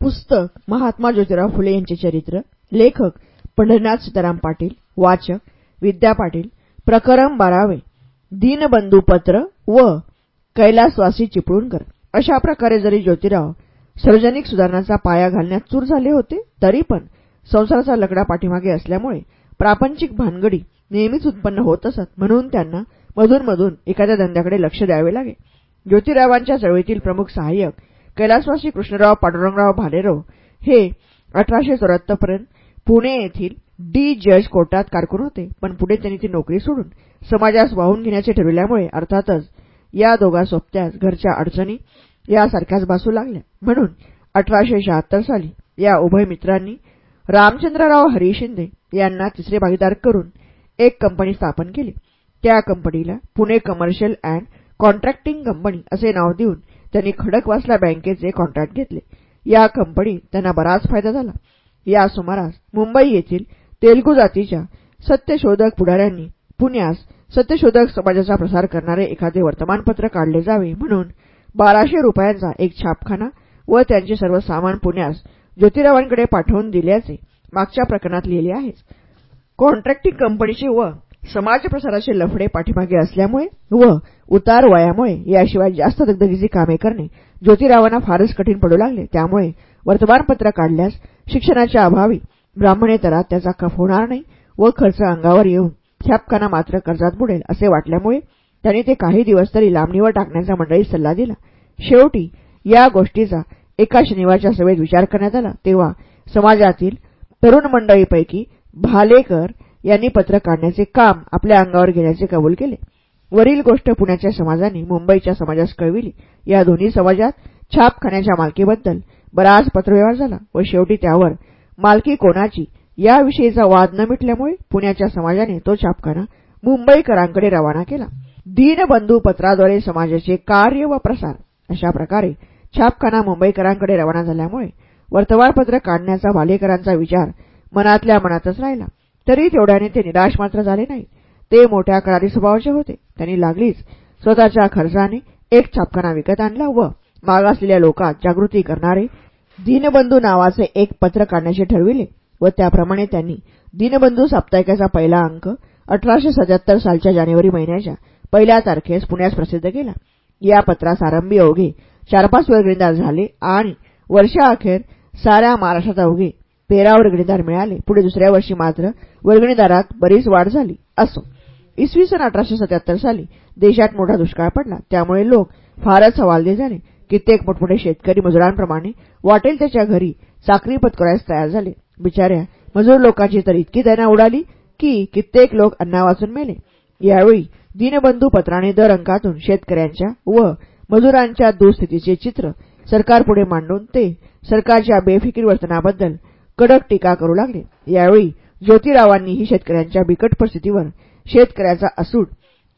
पुस्तक महात्मा ज्योतिराव फुले यांचे चरित्र लेखक पंढरीनाथ सीताराम पाटील वाचक विद्या पाटील प्रकरण बारावे दीनबंधू पत्र व कैलासवासी चिपळूणकर. अशा प्रकारे जरी ज्योतिराव सार्वजनिक सुधारणांचा पाया घालण्यात चूर झाले होते तरी पण संसाराचा लकडा पाठीमागे असल्यामुळे प्रापंचिक भानगडी नेहमीच उत्पन्न होत असत म्हणून त्यांना मधूनमधून एखाद्या धंद्याकडे लक्ष द्यावे लागे. ज्योतिरावांच्या चळवळीतील प्रमुख सहाय्यक कैलासवासी कृष्णराव पांडुरंगराव भालेराव हे अठराशे चौऱ्याहत्तरपर्यंत पुणे येथील डी जज कोर्टात कारकून होते. पण पुढे त्यांनी ती नोकरी सोडून समाजास वाहून घेण्याचे ठरविल्यामुळे अर्थातच या दोघा सोबत्यास घरच्या अडचणी यासारख्याच भासू लागल्या. म्हणून अठराशे शहात्तर साली या उभय मित्रांनी रामचंद्रराव हरी शिंदे यांना तिसरे भागीदार करून एक कंपनी स्थापन केली. त्या कंपनीला Pune commercial and contracting company असे नाव देऊन त्यांनी खडकवासला बँकेचे कॉन्ट्रॅक्ट घेतले. या कंपनीत त्यांना बराच फायदा झाला. या सुमारास मुंबई येथील तेलगू जातीच्या सत्यशोधक पुढाऱ्यांनी पुण्यास सत्यशोधक समाजाचा प्रसार करणारे एखादे वर्तमानपत्र काढले जावे म्हणून बाराशे रुपयांचा एक छापखाना व त्यांचे सर्व सामान पुण्यास ज्योतिरावांकडे पाठवून दिल्याचे मागच्या प्रकरणात लिहिले आहे. कॉन्ट्रॅक्टिंग कंपनीचे व समाजप्रसाराचे लफडे पाठीमागे असल्यामुळे व उतार वयामुळे याशिवाय जास्त दगदगीची कामे करणे. ज्योतिरावांना फारच कठीण पडू लागले. त्यामुळे वर्तमानपत्र काढल्यास शिक्षणाच्या अभावी ब्राह्मणेतरात त्याचा कफ होणार नाही व खर्च अंगावर येऊन छापखाना मात्र कर्जात बुडेल असे वाटल्यामुळे त्यांनी ते काही दिवस तरी लांबणीवर टाकण्याचा मंडळीत सल्ला दिला. शेवटी या गोष्टीचा एका शनिवारच्या सभेत विचार करण्यात आला. तेव्हा समाजातील तरुण मंडळीपैकी भालेकर यांनी पत्र काढण्याचे काम आपल्या अंगावर घेण्याचे कबूल केले. वरील गोष्ट पुण्याच्या समाजाने मुंबईच्या समाजास कळविली. या दोन्ही समाजात छापखान्याच्या मालकीबद्दल बराच पत्रव्यवहार झाला व शेवटी त्यावर मालकी कोणाची याविषयीचा वाद न मिटल्यामुळे पुण्याच्या समाजाने तो छापखाना मुंबईकरांकडे रवाना केला. दीनबंधू पत्राद्वारे समाजाचे कार्य व प्रसार अशा प्रकारे छापखाना मुंबईकरांकडे रवाना झाल्यामुळे वर्तमानपत्र काढण्याचा भालेकरांचा विचार मनातल्या मनातच राहिला. तरी तेवढ्याने ते निराश मात्र झाले नाही ते मोठ्या करारी स्वभावाचे होते. त्यांनी लागलीच. स्वतःच्या खर्चाने एक छापखाना विकत आणला व मागासलेल्या लोकात जागृती करणारे दीनबंधू नावाचे एक पत्र काढण्याचे ठरविले व त्याप्रमाणे त्यांनी दीनबंधू साप्ताहिकाचा पहिला अंक अठराशे सत्याहत्तर सालच्या जानेवारी महिन्याच्या पहिल्या तारखेस पुण्यास प्रसिद्ध केला. या पत्रास आरंभी अवघे चार पाच वर्गणीदार झाले आणि वर्षाअखेर साऱ्या महाराष्ट्रात अवघे तेरा वर्गणीदार मिळाले. पुढे दुसऱ्या वर्षी मात्र वर्गणीदारात बरीच वाढ झाली असो. इसवी सन अठराशे सत्याहत्तर साली देशात मोठा दुष्काळ पडला. त्यामुळे लोक फारच हवालदे झाले. कित्येक मोठमोठे शेतकरी मजुरांप्रमाणे वाटेल त्याच्या घरी चाकरी पत्करायस तयार झाले. बिचाऱ्या मजूर लोकांची तर इतकी दैना उडाली की कित्येक लोक अन्ना वाचून मेले. यावेळी दीनबंधू पत्राने दर अंकातून शेतकऱ्यांच्या व मजुरांच्या दुःस्थितीचे चित्र सरकारपुढे मांडून ते सरकारच्या बेफिकीर वर्तनाबद्दल कडक टीका करू लागले. यावेळी ज्योतिरावांनीही शेतकऱ्यांच्या बिकट परिस्थितीवर शेतकऱ्याचा असूट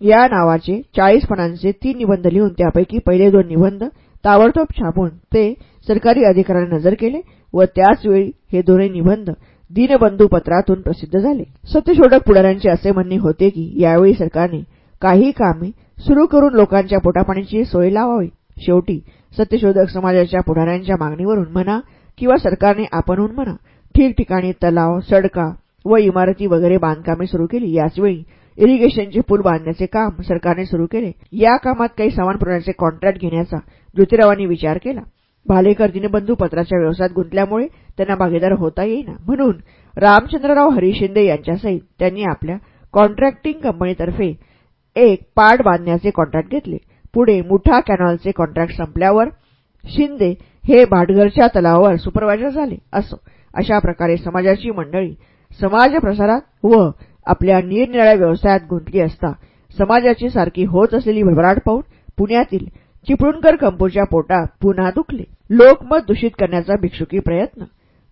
या नावाचे चाळीस पानांचे तीन निबंध लिहून त्यापैकी पहिले दोन निबंध ताबडतोब छापून ते सरकारी अधिकाऱ्यांना नजर केले व त्याचवेळी हे दोन्ही निबंध दीनबंधू पत्रातून प्रसिद्ध झाले. सत्यशोधक पुढाऱ्यांचे असे म्हणणे होते की यावेळी सरकारने काही कामे सुरू करून लोकांच्या पोटापाण्याची सोय लावावी. शेवटी सत्यशोधक समाजाच्या पुढाऱ्यांच्या मागणीवरून म्हणा किंवा सरकारने आपणहून म्हणा ठिकठिकाणी तलाव सडका व इमारती वगैरे बांधकामे सुरू केली. याचवेळी इरिगेशनचे पूल बांधण्याचे काम सरकारने सुरू केले. या कामात काही सामान पुरवण्याचे कॉन्ट्रॅक्ट घेण्याचा ज्योतिरावांनी विचार केला. भालेकर दिनबंधू पत्राच्या व्यवसायात गुंतल्यामुळे त्यांना भागीदार होता येईना. म्हणून रामचंद्रराव हरी शिंदे यांच्यासहित त्यांनी आपल्या कॉन्ट्रॅक्टिंग कंपनीतर्फे एक पाट बांधण्याचे कॉन्ट्रॅक्ट घेतले. पुढे मुठा कॅनॉलचे कॉन्ट्रॅक्ट संपल्यावर शिंदे हे भाटघरच्या तलावावर सुपरवायझर झाले. असो अशा प्रकारे समाजाची मंडळी समाजप्रसारात व आपल्या निरनिराळ्या व्यवसायात गुंतली असता समाजाची सारखी होत असलेली भरभराट पाहून पुण्यातील चिपळूणकर कंपूच्या पोटात पुन्हा दुखले. लोकमत दूषित करण्याचा भिक्षुकी प्रयत्न.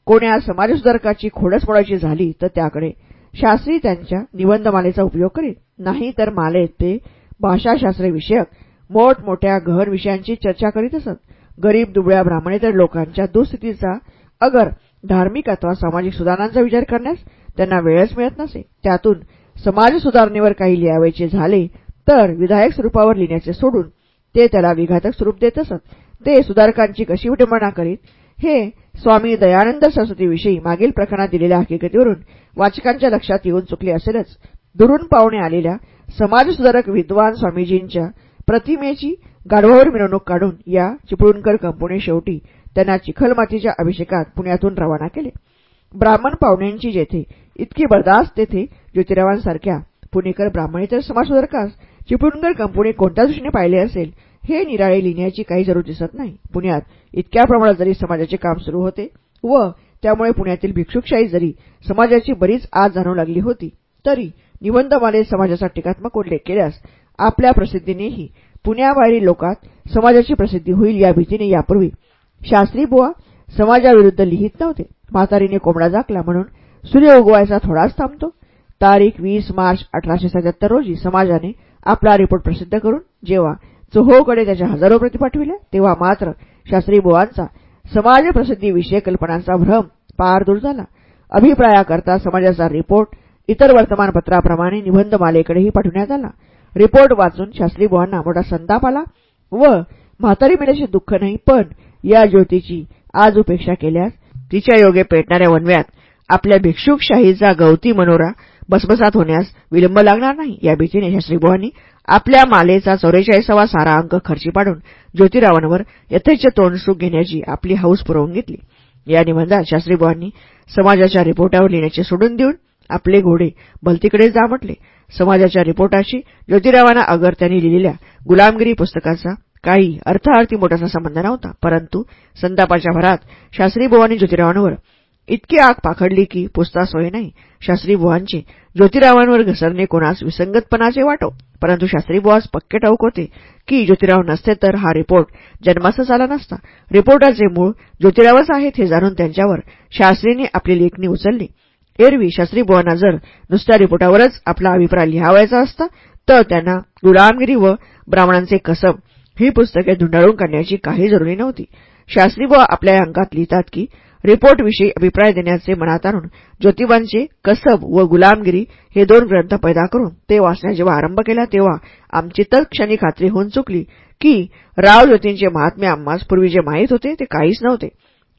कोण्या समाजसुधारकाची खोडस मोडायची झाली तर त्याकडे शास्त्री त्यांच्या निबंधमालेचा उपयोग करीत. नाही तर मालेत ते भाषाशास्त्र विषयक मोठमोठ्या गहन विषयांची चर्चा करीत असत. गरीब दुबळ्या ब्राह्मणेतर लोकांच्या दुःस्थितीचा अगर धार्मिक अथवा सामाजिक सुधारणांचा विचार करण्यास त्यांना वेळच मिळत नसे. त्यातून समाज सुधारणेवर काही लिहावायचे झाले तर विधायक स्वरूपावर लिहिण्याचे सोडून ते त्याला विघातक स्वरूप देत असत. ते सुधारकांची कशी विटंबना करीत? हे स्वामी दयानंद सरस्वतीविषयी मागील प्रकरणात दिलेल्या हकीकतीवरून वाचकांच्या लक्षात येऊन चुकले असेलच. दुरून पाहुणे आलेल्या समाजसुधारक विद्वान स्वामीजींच्या प्रतिमेची गाढवावर मिरवणूक काढून या चिपळूणकर कंपनी शेवटी त्यांना चिखलमातीच्या अभिषेकात पुण्यातून रवाना केले. ब्राह्मण पाहुण्यांची जेथे इतकी बर्दास्त तेथे ज्योतिरावांसारख्या पुणेकर ब्राह्मणेतर समाजसुधारकास चिपळूणकर कंपनी कोणत्या दृष्टीने पाहिले असेल हे निराळे लिहिण्याची काही जरूर दिसत नाही. पुण्यात इतक्या प्रमाणात जरी समाजाचे काम सुरू होते व त्यामुळे पुण्यातील भिक्षुकशाही जरी समाजाची बरीच आज जाणू लागली होती तरी निबंधमाले समाजाचा टीकात्मक उल्लेख केल्यास आपल्या प्रसिद्धीनेही पुण्याबाहेरील लोकात समाजाची प्रसिद्धी होईल या भीतीने यापूर्वी शास्त्री बुवा समाजाविरुद्ध लिहित नव्हते. म्हातारीने कोंबडा जाकला म्हणून सूर्य उगवायचा थोडाच थांबतो. तारीख वीस मार्च अठराशे सत्याहत्तर रोजी समाजाने आपला रिपोर्ट प्रसिद्ध करून जेव्हा चोहोकडे त्याच्या हजारो प्रती पाठविल्या तेव्हा मात्र शास्त्री बुवांचा समाजप्रसिद्धीविषयी कल्पनांचा भ्रम पार दूर झाला. अभिप्रायाकरता समाजाचा रिपोर्ट इतर वर्तमानपत्राप्रमाणे निबंधमालेकडेही पाठवण्यात आला. रिपोर्ट वाचून शास्त्री बुवांना मोठा संताप आला व म्हातारी मिळाचे दुःख नाही पण या ज्योतीची आज उपेक्षा केल्यास तिच्या योगे पेटणाऱ्या वनव्यात आपल्या भिक्षुकशाहीचा गवती मनोरा बसबसात होण्यास विलंब लागणार नाही. या भीतीने शास्त्रीबुवांनी आपल्या मालेचा चौवेचाळीसावा सारा अंक खर्ची पाडून ज्योतिरावांवर यथेच तोंडसुख घेण्याची आपली हौस पुरवून घेतली. या निबंधात शास्त्रीबुवांनी समाजाच्या रिपोर्टावर लिहिण्याचे सोडून देऊन आपले घोडे भलतीकडे जा म्हटले समाजाच्या रिपोर्टाशी ज्योतिरावांना अगर त्यांनी लिहिलेल्या गुलामगिरी पुस्तकाचा काही अर्थार्थी मोठासा संबंध नव्हता. परंतु संतापाच्या भरात शास्त्रीबुवांनी ज्योतिरावांवर इतकी आग पाखडली की पुसता सोय नाही. शास्त्रीबुवांचे ज्योतिरावांवर घसरणे कोणास विसंगतपणाचे वाटो. परंतु शास्त्रीबुवास पक्के ठाऊक होते की ज्योतिराव नसते तर हा रिपोर्ट जन्मासच आला नसता. रिपोर्टाचे मूळ ज्योतिरावच आहेत हे जाणून त्यांच्यावर शास्त्रींनी आपली लेखणी उचलली. एरवी शास्त्रीबुवांना जर नुसत्या रिपोर्टावरच आपला अभिप्राय लिहावायचा असता तर त्यांना गुलामगिरी व ब्राह्मणांचे कसब ही पुस्तके धुंडाळून काढण्याची काही जरुरी नव्हती. शास्त्रीबुवा आपल्या अंकात लिहितात की रिपोर्टविषयी अभिप्राय देण्याचे मनात आणून ज्योतिबांचे कसब व गुलामगिरी हे दोन ग्रंथ पैदा करून ते वाचण्यास जेव्हा आरंभ केला तेव्हा आमची तत्क्षणी खात्री होऊन चुकली की राव ज्योतींचे महात्मे आम्हास पूर्वी जे माहीत होते ते काहीच नव्हते.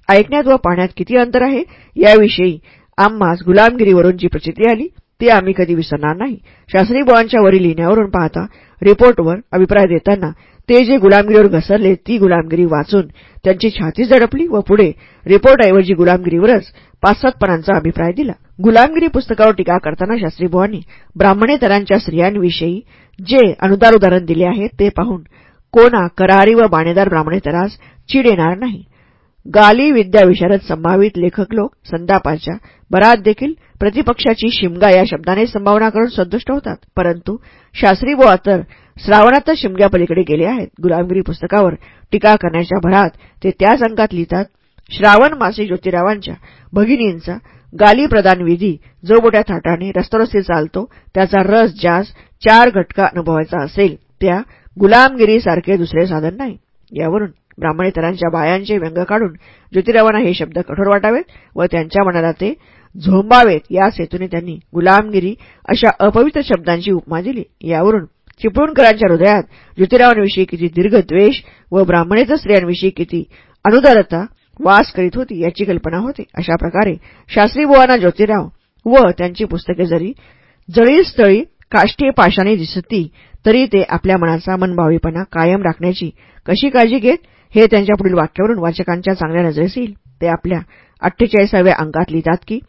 ऐकण्यात व पाहण्यात किती अंतर आहे याविषयी आम्हास गुलामगिरीवरून जी प्रचिती आली ते आम्ही कधी विसरणार नाही. शास्त्री बुवांच्या वरील लिहिण्यावरून पाहता रिपोर्टवर अभिप्राय देताना ते जे गुलामगिरीवर घसरले ती गुलामगिरी वाचून त्यांची छाती झडपली व पुढे रिपोर्टऐवजी गुलामगिरीवरच पाच सातपणांचा अभिप्राय दिला. गुलामगिरी पुस्तकावर टीका करताना शास्त्रीबुवांनी ब्राह्मणेतरांच्या स्त्रियांविषयी जे अनुदार उदाहरण दिले आहे ते पाहून कोणा करारी व बाणेदार ब्राह्मणेतरास चीड येणार नाही. गाली विद्याविशारद संभावित लेखक लोक संतापाच्या बरात देखील प्रतिपक्षाची शिमगा या शब्दाने संभावना करून संतुष्ट होतात. परंतु शास्त्री शास्त्रीबुवा तर श्रावणातच शिमग्यापलीकडे गेले आहेत. गुलामगिरी पुस्तकावर टीका करण्याच्या भरात ते त्याच अंकात लिहितात श्रावण मासी ज्योतिरावांच्या भगिनींचा गाली प्रदान विधी जो मोठ्या थाटाने रस्तरस्ती चालतो त्याचा रस ज्यास चार घटका अनुभवायचा असेल त्या गुलामगिरीसारखे दुसरे साधन नाही. यावरून ब्राह्मणेतरांच्या बायांचे व्यंग काढून ज्योतिरावांना हे शब्द कठोर वाटावेत व त्यांच्या मनाला ते झोंबावेत या सेतूने त्यांनी गुलामगिरी अशा अपवित्र शब्दांची उपमा दिली. यावरून चिपळूणकरांच्या हृदयात ज्योतिरावांविषयी किती दीर्घ द्वेष व ब्राह्मणेतर स्त्रियांविषयी किती अनुदारता वास करीत होती याची कल्पना होते. अशा प्रकारे शास्त्रीबुवांना ज्योतिराव व त्यांची पुस्तके जरी जळीस्थळी काष्टी पाशाने दिसती तरी ते आपल्या मनाचा मनभावीपणा कायम राखण्याची कशी काळजी घेत हे त्यांच्या पुढील वाक्यावरून वाचकांच्या चांगल्या नजरेस येईल. ते आपल्या अठ्ठेचाळीसाव्या अंकात लिहितात की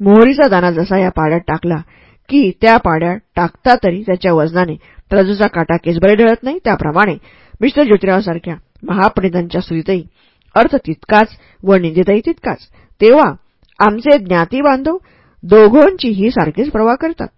मोहरीचा दाना जसा या पाड्यात टाकला की त्या पाड्यात टाकता तरी त्याच्या वजनाने तराजूचा काटा केसबरे ढळत नाही. त्याप्रमाणे मिस्टर ज्योतिरावसारख्या महापंडितांच्या सुरीतही अर्थ तितकाच व निंदितही तितकाच. तेव्हा आमचे ज्ञाती बांधव दोघोंचीही सारखीच प्रवाह करतात.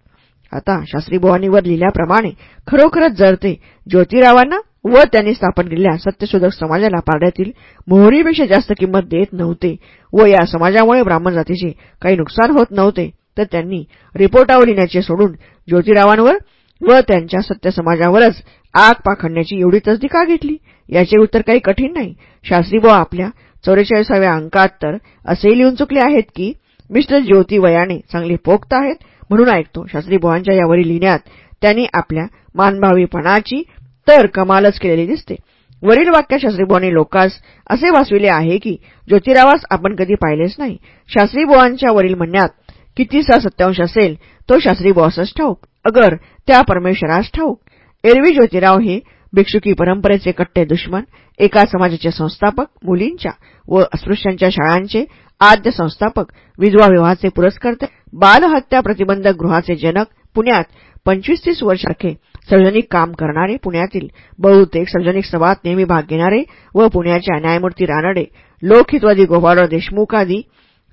आता शास्त्रीबुवांनीवर लिहिल्याप्रमाणे खरोखरच जर ते ज्योतिरावांना व त्यांनी स्थापन केलेल्या सत्यशोधक समाजाला पारड्यातील मोहरीपेक्षा जास्त किंमत देत नव्हते व या समाजामुळे ब्राह्मण जातीचे काही नुकसान होत नव्हते तर त्यांनी रिपोर्टावर लिहिण्याचे सोडून ज्योतिरावांवर व त्यांच्या सत्य समाजावरच आग पाखडण्याची एवढी तसदी का घेतली? याचे उत्तर काही कठीण नाही. शास्त्रीबुवा आपल्या चौवेचाळीसाव्या अंकात तर असेही लिहून चुकले आहेत की मिस्टर ज्योती वयाने चांगले पोक्त आहेत म्हणून ऐकतो. शास्त्रीबुवांच्या यावरील लिहिण्यात त्यांनी आपल्या मानभावीपणाची तर कमालच केलेली दिसते. वरील वाक्य शास्त्रीबुवांनी लोकास असे वाचविले आहे की ज्योतिरावास आपण कधी पाहिलेच नाही. शास्त्रीबुवांच्या वरील म्हणण्यात कितीसा सत्यांश असेल तो शास्त्रीबुवासच ठाऊक. अगर त्या परमेश्वरास ठाऊक. एरवी ज्योतिराव हे भिक्षुकी परंपरेचे कट्टे दुश्मन एका समाजाचे संस्थापक मुलींच्या व अस्पृश्यांच्या शाळांचे आद्य संस्थापक विधवा विवाहाचे पुरस्कर्ते बालहत्या प्रतिबंधक गृहाचे जनक पुण्यात पंचवीस तीस वर्षाखे सार्वजनिक काम करणारे पुण्यातील बहुतेक सार्वजनिक सभात नेहमी भाग घेणारे व पुण्याच्या न्यायमूर्ती रानडे लोकहितवादी गोपाळराव देशमुख आदी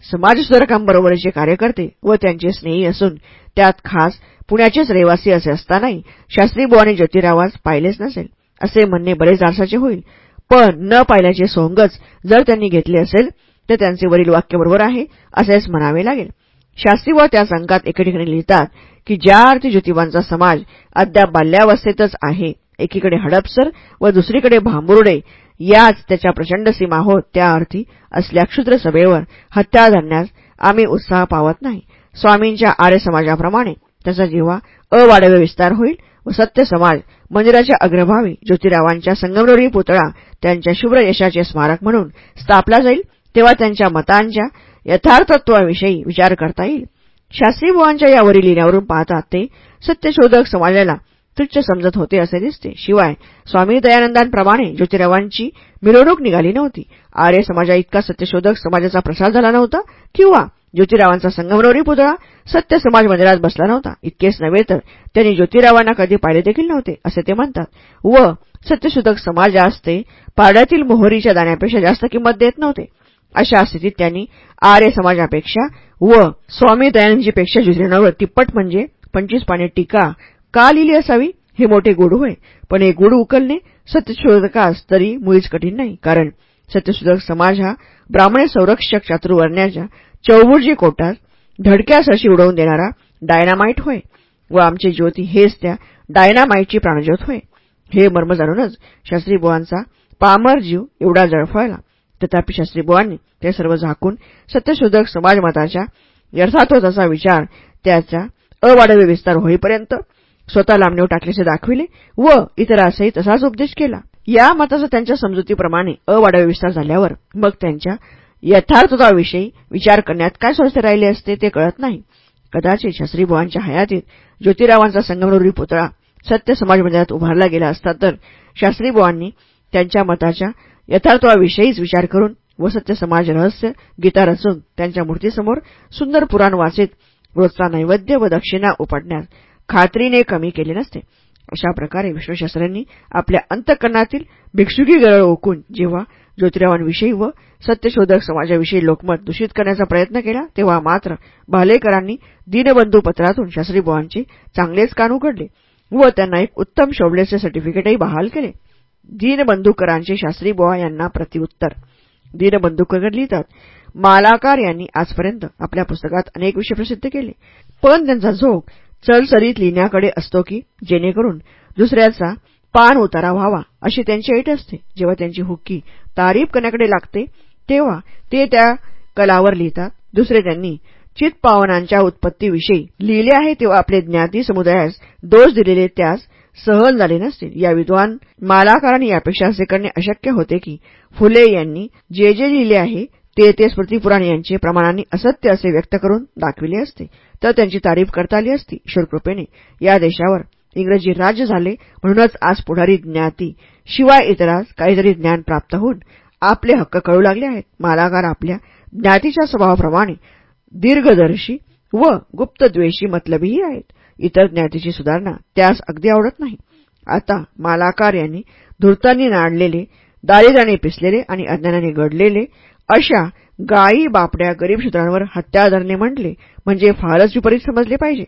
समाजसुधारकांबरोबरचे कार्यकर्ते व त्यांचे स्नेही असून त्यात खास पुण्याचेच रहिवासी असे असतानाही शास्त्रीबुवांनी ज्योतिरावास पाहिलेच नसेल असे म्हणणे बरेच आरसाचे होईल. पण न पाहिल्याचे सोंगच जर त्यांनी घेतले असेल तर त्यांचे वरील वाक्य बरोबर आहे असेच म्हणावे लागेल. शास्त्रीबुवा त्या अंकात एके ठिकाणी लिहितात की ज्या अर्थी ज्योतिबांचा समाज अद्याप बाल्यावस्थेतच आहे एकीकडे हडपसर व दुसरीकडे भांबुर्डे याच त्याच्या प्रचंड सीमा होत त्या अर्थी असल्या क्षुद्र सभेवर हत्या धरण्यास आम्ही उत्साह पावत नाही. स्वामींच्या आर्य समाजाप्रमाणे त्याचा जेव्हा अवाढव्य विस्तार होईल व सत्य समाज मंदिराच्या अग्रभावी ज्योतिरावांच्या संगमरवरी पुतळा त्यांच्या शुभ्र यशाचे स्मारक म्हणून स्थापला जाईल तेव्हा त्यांच्या मतांच्या यथार्थत्वाविषयी विचार करता येईल. शास्त्री बुवांच्या यावरील लिहिण्यावरून पाहतात ते सत्यशोधक समाजाला तुच्छ समजत होते असे दिसते. शिवाय स्वामी दयानंदांप्रमाणे ज्योतिरावांची मिरवणूक निघाली नव्हती. आर्य समाजा इतका सत्यशोधक समाजाचा प्रसार झाला नव्हता किंवा ज्योतिरावांचा संगमरवरी पुतळा सत्य समाज मंदिरात बसला नव्हता. इतकेच नव्हे तर त्यांनी ज्योतिरावांना कधी पाहिले देखील नव्हते असे ते म्हणतात. व सत्यशोधक समाजास ते पाड्यातील मोहरीच्या दाण्यापेक्षा जास्त किंमत देत नव्हते. अशा स्थितीत त्यांनी आर्य समाजापेक्षा व स्वामी दयानंदजीपेक्षा ज्योतिरावांवर तिप्पट म्हणजे पंचवीस पाने टीका का लिहिली असावी? हे मोठे गुढ होय. पण हे गुढ उकलणे सत्यशोधकास तरी मुळीच कठीण नाही. कारण सत्यशोधक समाज हा ब्राह्मणे संरक्षक चातुर्वर्ण्याच्या चौबुर्जी कोटात धडक्या सरशी उडवून देणारा डायनामाईट होय. व आमचे ज्योती हेच त्या डायनामाईटची प्राणज्योत होय. हे मर्म जाणूनच शास्त्रीबुवांचा पामर जीव एवढा जळफळला. तथापि शास्त्रीबुवांनी ते सर्व झाकून सत्यशोधक समाजमताच्या यथार्थोताचा विचार त्याचा अवाढव्य विस्तार होईपर्यंत स्वतः लांबणीवर टाकल्याचे दाखविले व इतरासही तसाच उपदेश केला. या मताचा त्यांच्या समजुतीप्रमाणे अवाढव्य विस्तार झाल्यावर मग त्यांच्या यथार्थताविषयी विचार करण्यात काय स्वस्थ राहिले असते ते कळत नाही. कदाचित शास्त्रीबुवांच्या हयातीत ज्योतिरावांचा संगमरुरी पुतळा सत्य समाज मंदिरात उभारला गेला असता तर शास्त्रीबुवांनी त्यांच्या मताच्या यथार्थाविषयीच विचार करून व सत्य समाज रहस्य गीता रचून त्यांच्या मूर्तीसमोर सुंदर पुराण वाचित रोजचा नैवेद्य व दक्षिणा उपटण्यास खात्रीने कमी केले नसते. अशा प्रकारे विष्णूशास्त्र्यांनी आपल्या अंतकरणातील भिक्षुकी गरळ ओकून जेव्हा ज्योतिरावांविषयी व सत्यशोधक समाजाविषयी लोकमत दूषित करण्याचा प्रयत्न केला तेव्हा मात्र भालेकरांनी दीनबंधू पत्रातून शास्त्रीबुवांचे चांगलेच कान उघडले व त्यांना एक उत्तम शोभलेचे सर्टिफिकेटही बहाल केले. दीनबंधूकरांचे शास्त्रीबुवा यांना प्रतिउत्तर दीनबंधूकर लिहितात मालाकार यांनी आजपर्यंत आपल्या पुस्तकात अनेक विषय प्रसिद्ध केले. पण त्यांचा झोक चलसरीत लिहिण्याकडे असतो की जेणेकरून दुसऱ्याचा पान उतारा व्हावा अशी त्यांची ऐट असते. जेव्हा त्यांची हुक्की तारीफ करण्याकडे लागते तेव्हा ते त्या कलावर लिहितात. दुसरे त्यांनी चितपावनांच्या उत्पत्तीविषयी लिहिले आहे तेव्हा आपले ज्ञाती समुदायास दोष दिलेले त्यास सहन झाले नसतील या विद्वान मालाकारांनी यापेक्षा असे करणे अशक्य होते की फुले यांनी जे जे लिहिले आहे ते ते स्मृतिपुराण यांचे प्रमाणांनी असत्य असे व्यक्त करून दाखविले असते. तर त्यांची तारीफ करता आली असती ईश्वरकृपेने या देशावर इंग्रजी राज्य झाले म्हणूनच आज पुढारी ज्ञाती शिवाय इतरास काहीतरी ज्ञान प्राप्त होऊन आपले हक्क कळू लागले आहेत. मालाकार आपल्या ज्ञातीच्या स्वभावाप्रमाणे दीर्घदर्शी व गुप्तद्वेषी मतलबीही आहेत. इतर ज्ञातीची सुधारणा त्यास अगदी आवडत नाही. आता मालाकार यांनी धूर्तांनी नाडलेले दारिद्र्याने पिसलेले आणि अज्ञानाने घडलेले अशा गायी बापड्या गरीब शूद्रांवर हत्या धरणे म्हटले म्हणजे फारच विपरीत समजले पाहिजे.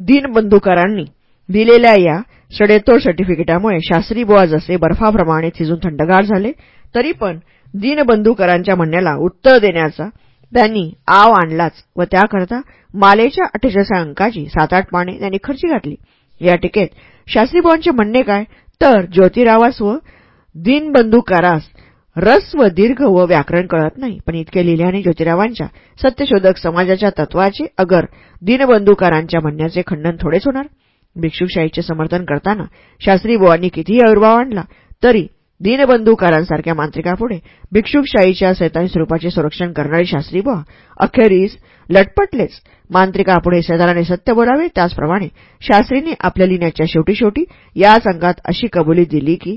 दीनबंधुकारांनी दिलेल्या या सडेतोड सर्टिफिकेटामुळे शास्त्री बुवा जसे बर्फाप्रमाणे थिजून थंडगार झाले तरी पण दीनबंधुकरांच्या म्हणण्याला उत्तर देण्याचा त्यांनी आव आणलाच व त्याकरता मालेच्या अठ्ठेचाळीसा अंकाची सात आठ पाने त्यांनी खर्ची घातली. या टीकेत शास्त्रीबुवांचे म्हणणे काय? तर ज्योतिरावास व दीनबंधुकारास रस व दीर्घ व व्याकरण कळत नाही. पण इतके लिहिल्याने ज्योतिरावांच्या सत्यशोधक समाजाच्या तत्वाचे अगर दीनबंधुकारांच्या म्हणण्याचे खंडन थोडेच होणार. भिक्षुकशाहीचे समर्थन करताना शास्त्रीबुवांनी कितीही आविर्भाव आणला तरी दीनबंधूकारांसारख्या मांत्रिकापुढे भिक्षुकशाहीच्या सैतानी स्वरूपाचे संरक्षण करणारे शास्त्री बुवा अखेरीस लटपटलेच मांत्रिकापुढे सैतानाने सत्य बोलावे. त्याचप्रमाणे शास्त्रींनी आपल्या लिहिण्याच्या शेवटी शेवटी या संघात अशी कबुली दिली की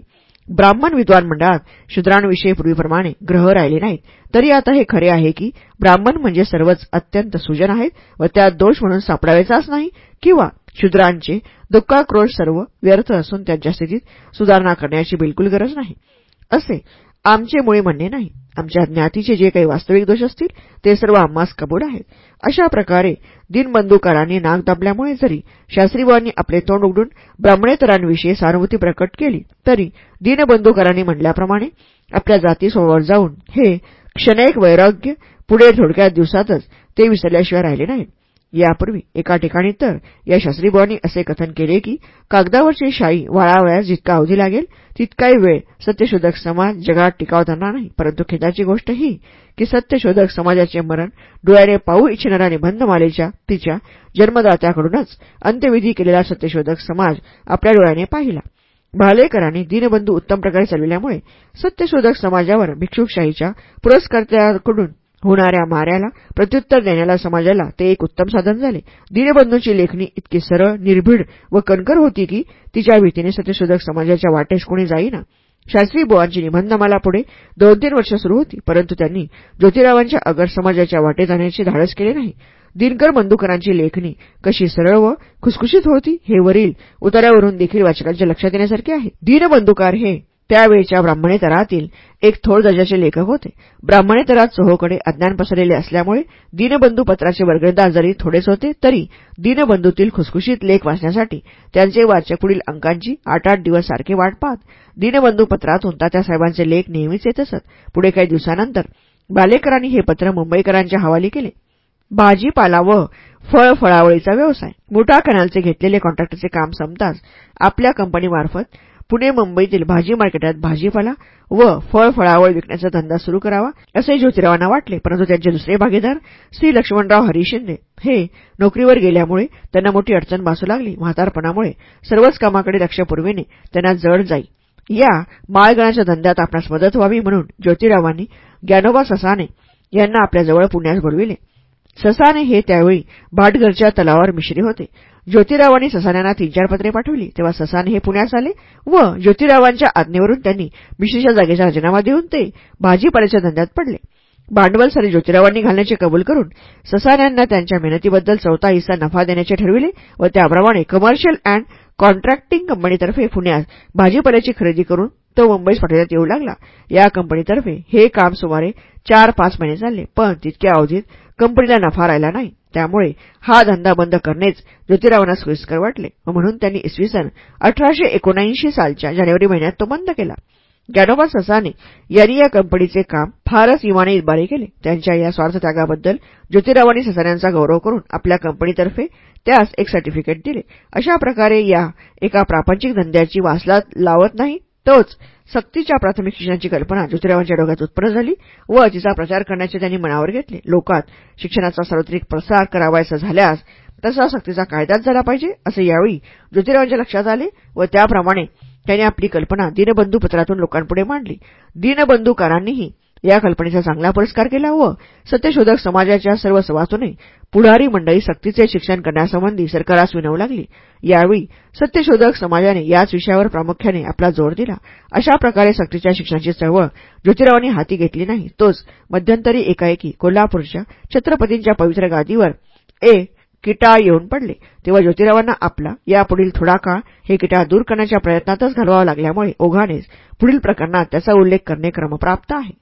ब्राह्मण विद्वान मंडळात शूद्रांविषयी पूर्वीप्रमाणे ग्रह राहिले नाहीत. तरी आता हे खरे आहे की ब्राह्मण म्हणजे सर्वच अत्यंत सुजन आहेत व त्यात दोष म्हणून सापडावेचाच नाही किंवा शूद्रांचे दुःखाक्रोश सर्व व्यर्थ असून त्यांच्या स्थितीत सुधारणा करण्याची बिलकुल गरज नाही. असे आमचे मुळे म्हणणे नाही. आमच्या ज्ञातीचे जे काही वास्तविक दोष असतील ते सर्व आम्हास कबूड आहेत. अशा प्रकारे दिनबंधुकारांनी नाक दाबल्यामुळे जरी शास्त्रीबाबांनी आपले तोंड उघडून ब्राह्मणेतरांविषयी सहानुभूती प्रकट केली तरी दीनबंधुकारांनी म्हटल्याप्रमाणे आपल्या जातीसमोर जाऊन हे क्षणैक वैराग्य पुढे थोडक्यात दिवसातच ते विसरल्याशिवाय राहिले नाहीत. यापूर्वी एका ठिकाणी तर या शास्त्रीबाबांनी असे कथन केले की कागदावरची शाई वाळावयास जितका अवधी लागेल तितकाही वेळ सत्यशोधक समाज जगात टिकाव नाही. परंतु खेदाची गोष्ट ही की सत्यशोधक समाजाचे मरण डोळ्याने पाहू इच्छिणाऱ्या निबंधमालेच्या तिच्या जन्मदात्याकडूनच अंत्यविधी केलेला सत्यशोधक समाज आपल्या डोळ्याने पाहिला. भालेकरांनी दीनबंधू उत्तम प्रकारे चालविल्यामुळे सत्यशोधक समाजावर भिक्षुकशाहीच्या पुरस्कर्त्याकडून होणाऱ्या माऱ्याला प्रत्युत्तर देण्याला समाजाला ते एक उत्तम साधन झाले. दीनबंधूंची लेखणी इतकी सरळ निर्भीड व कणकर होती की तिच्या भीतीने सत्यशोधक समाजाच्या वाटेस कोणी जाईना. शास्त्री बुवांची निबंधमाला पुढे दोन तीन वर्ष सुरू होती परंतु त्यांनी ज्योतिरावांच्या अगर समाजाच्या वाटे जाण्याचे धाडस केले नाही. दिनकर बंधुकरांची लेखणी कशी सरळ व खुसखुशीत होती हे वरील उतारावरून देखील वाचकांच्या लक्षात येण्यासारखे आहे. दीनबंधुकार हे त्यावेळच्या ब्राह्मणेतरातील एक थोर दर्जाचे लेखक होते. ब्राह्मणेतरात सोहोकडे अज्ञान पसरलेले असल्यामुळे दीनबंधू पत्राचे वर्गदार जरी थोडेच होते तरी दीनबंधूतील खुसखुशीत लेख वाचण्यासाठी त्यांचे वाचक पुढील अंकांची आठ आठ दिवस सारखे वाट पाहत दीनबंधू पत्रातून तात्यासाहेबांचे लेख नेहमीच येत असत. पुढे काही दिवसानंतर बालेकरांनी हे पत्र मुंबईकरांच्या हवाली केले. भाजीपाला व फळ फळावळीचा व्यवसाय. मोठा कॅनलचे घेतलेले कॉन्ट्रॅक्टरचे काम संपताच आपल्या कंपनीमार्फत पुणे मुंबईतील भाजी मार्केटात भाजीपाला व फळफळावळ विकण्याचा धंदा सुरू करावा असे ज्योतिरावांना वाटले. परंतु त्यांचे दुसरे भागीदार श्री लक्ष्मणराव हरी शिंदे. हे नोकरीवर गेल्यामुळे त्यांना मोठी अडचण भासू लागली. म्हातारपणामुळे सर्वच कामाकडे लक्ष पुरविणे त्यांना जड जाई. या माळगणाच्या धंद्यात आपणास मदत व्हावी म्हणून ज्योतिरावांनी ज्ञानोबा ससाने यांना आपल्याजवळ पुण्यास बोलविले ससाने हे त्यावेळी भाटघरच्या तलावावर मिश्री होते. ज्योतिरावांनी ससान्यांना तीन चार पत्रे पाठवली. तेव्हा ससाने हे पुण्यास आले व ज्योतिरावांच्या आज्ञेवरून त्यांनी मिश्रीच्या जागेचा राजीनामा देऊन ते भाजीपाल्याच्या धंद्यात पडले. भांडवल सारे ज्योतिरावांनी घालण्याचे कबूल करून ससान्यांना त्यांच्या मेहनतीबद्दल चौथा हिस्सा नफा देण्याचे ठरविले व त्याप्रमाणे कमर्शियल अँड कॉन्ट्रॅक्टिंग कंपनीतर्फे पुण्यात भाजीपाल्याची खरेदी करून तो मुंबईस पाठवण्यात येऊ लागला. या कंपनीतर्फे हे काम सुमारे चार पाच महिने चालले. पण तितक्या अवधीत कंपनीला नफा राहिला नाही. त्यामुळे हा धंदा बंद करणेच ज्योतिरावांना सोयीस्कर वाटले व म्हणून त्यांनी इसवी सन अठराशे एकोणऐंशी सालच्या जानेवारी महिन्यात तो बंद केला. गॅनोबा ससाने यांनी या कंपनीचे काम फारच इमाने इतबारे केले. त्यांच्या या स्वार्थत्यागाबद्दल ज्योतिरावांनी ससान्यांचा गौरव करून आपल्या कंपनीतर्फे त्यास एक सर्टिफिकेट दिले. अशा प्रकारे या एका प्रापंचिक धंद्याची वासला लावत नाही तोच सक्तीच्या प्राथमिक शिक्षणाची कल्पना ज्योतिरावांच्या डोक्यात उत्पन्न झाली व तिचा प्रचार करण्याचे त्यांनी मनावर घेतले. लोकात शिक्षणाचा सार्वत्रिक प्रसार करावायचा झाल्यास तसा सक्तीचा कायदाच झाला पाहिजे असे यावेळी ज्योतिरावांच्या लक्षात आले व त्याप्रमाणे त्यांनी आपली कल्पना दीनबंधू पत्रातून लोकांपुढे मांडली. दीनबंधूकारांनीही या कल्पनेचा चांगला पुरस्कार केला व सत्यशोधक समाजाच्या सर्व सभातूनही पुढारी मंडळी सक्तीचे शिक्षण करण्यासंबंधी सरकारास विनवू लागली. यावेळी सत्यशोधक समाजाने याच विषयावर प्रामुख्याने आपला जोर दिला. अशा प्रकारे सक्तीच्या शिक्षणाची चळवळ ज्योतिरावांनी हाती घेतली नाही तोच मध्यंतरी एकाएकी कोल्हापूरच्या छत्रपतींच्या पवित्र गादीवर ए किटाळ येऊन पडले. तेव्हा ज्योतिरावांना आपला यापुढील थोडा काळ हे किटाळ दूर करण्याच्या प्रयत्नातच घालवावा लागल्यामुळे ओघानेच पुढील प्रकरणात त्याचा उल्लेख करणे क्रमप्राप्त आहे.